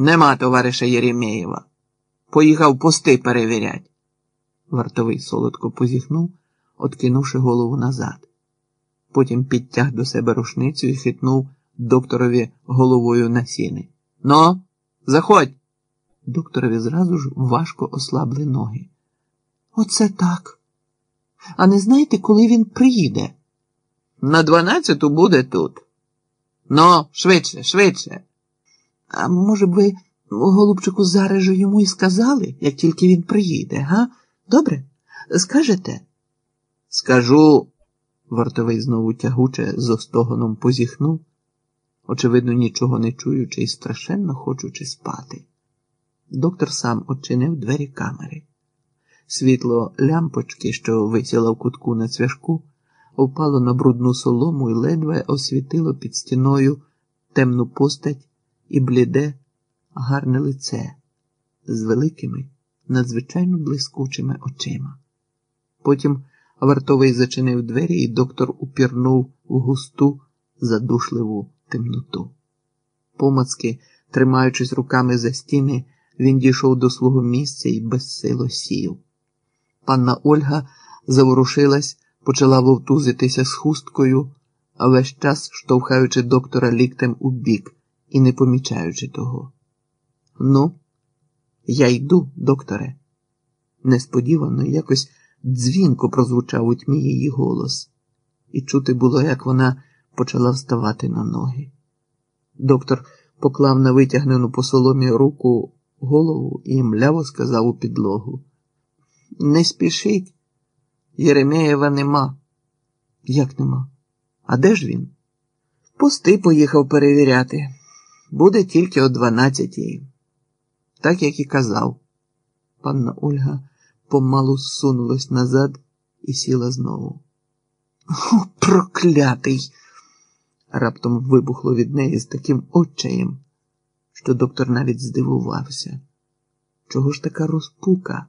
Нема товариша Єремєєва. Поїхав пости перевірять. Вартовий солодко позіхнув, откинувши голову назад. Потім підтяг до себе рушницю і хитнув докторові головою на сіни. Ну, заходь. Докторові зразу ж важко ослабли ноги. Оце так. А не знаєте, коли він приїде? На дванадцяту буде тут. Ну, швидше, швидше. А може б ви, голубчику, зараз же йому і сказали, як тільки він приїде, га? Добре? Скажете? Скажу. Вартовий знову тягуче з остогоном позіхнув, очевидно, нічого не чуючи і страшенно хочучи спати. Доктор сам очинив двері камери. Світло лямпочки, що висіла в кутку на цвяшку, впало на брудну солому і ледве освітило під стіною темну постать і бліде, гарне лице з великими, надзвичайно блискучими очима. Потім вартовий зачинив двері, і доктор упірнув в густу, задушливу темноту. Помацки, тримаючись руками за стіни, він дійшов до свого місця і безсило сів. Панна Ольга заворушилась, почала вовтузитися з хусткою, а весь час штовхаючи доктора ліктем у бік і не помічаючи того. Ну, я йду, докторе. Несподівано якось дзвінко прозвучав у тьмі її голос, і чути було, як вона почала вставати на ноги. Доктор поклав на витягнену по соломі руку голову і мляво сказав у підлогу. Не спішіть, Єремеєва нема. Як нема? А де ж він? Пости поїхав перевіряти. Буде тільки о дванадцятій. Так як і казав. Панна Ольга помалу зсунулась назад і сіла знову. О, проклятий! Раптом вибухло від неї з таким отчаєм, що доктор навіть здивувався. Чого ж така розпука?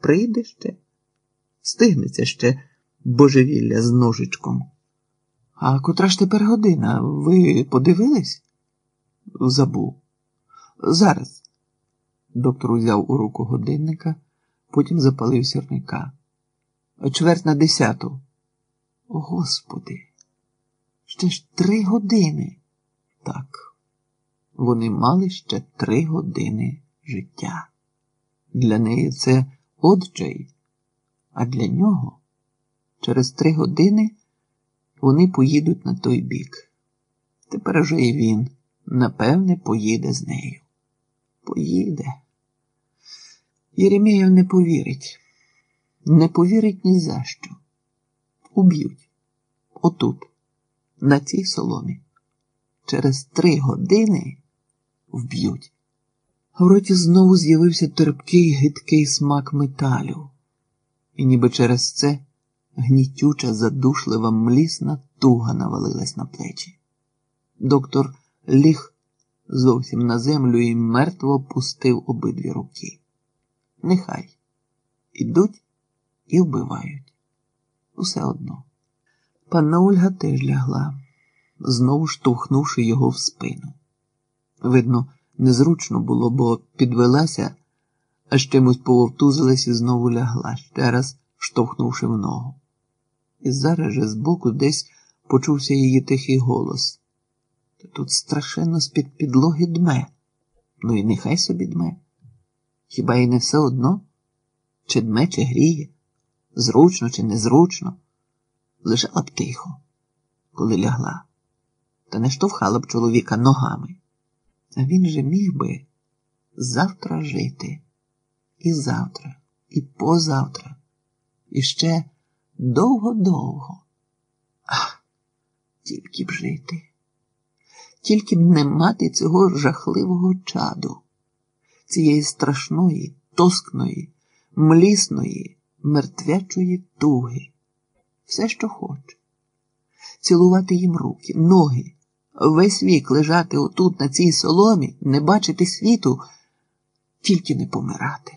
Прийде ще, стигнеться ще божевілля з ножичком. А котра ж тепер година? Ви подивились? Забув. Зараз. Доктор узяв у руку годинника, потім запалив сірника. Чверть на десяту. О, Господи, ще ж три години. Так, вони мали ще три години життя. Для неї це отчай, а для нього через три години вони поїдуть на той бік. Тепер уже і він, напевне, поїде з нею. Поїде. Єремєєв не повірить, не повірить ні за що. Уб'ють отут, на цій соломі. Через три години вб'ють. В роті знову з'явився терпкий гидкий смак металю, і ніби через це гнітюча, задушлива, млісна туга навалилась на плечі. Доктор ліг зовсім на землю і мертво пустив обидві руки. Нехай ідуть і вбивають. Усе одно. Панна Ольга теж лягла, знову штовхнувши його в спину. Видно, незручно було, бо підвелася, а з чимось пововтузилась і знову лягла, ще раз штовхнувши в ногу. І зараз же збоку десь почувся її тихий голос. Тут страшенно з-під підлоги дме. Ну і нехай собі дме. Хіба й не все одно? Чи дме, чи гріє, зручно чи незручно, лежала б тихо, коли лягла, та не штовхала б чоловіка ногами. А він же міг би завтра жити, і завтра, і позавтра, і ще довго-довго. Ах, тільки б жити, тільки б не мати цього жахливого чаду, цієї страшної, тоскної, млісної, мертвячої туги, все, що хоче, цілувати їм руки, ноги, весь вік лежати отут, на цій соломі, не бачити світу, тільки не помирати.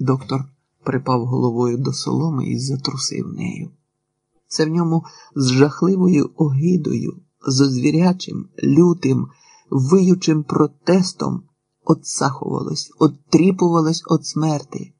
Доктор припав головою до соломи і затрусив нею. Це в ньому з жахливою огидою, з звірячим, лютим, виючим протестом отсахувалось, оттріпувалось від смерти.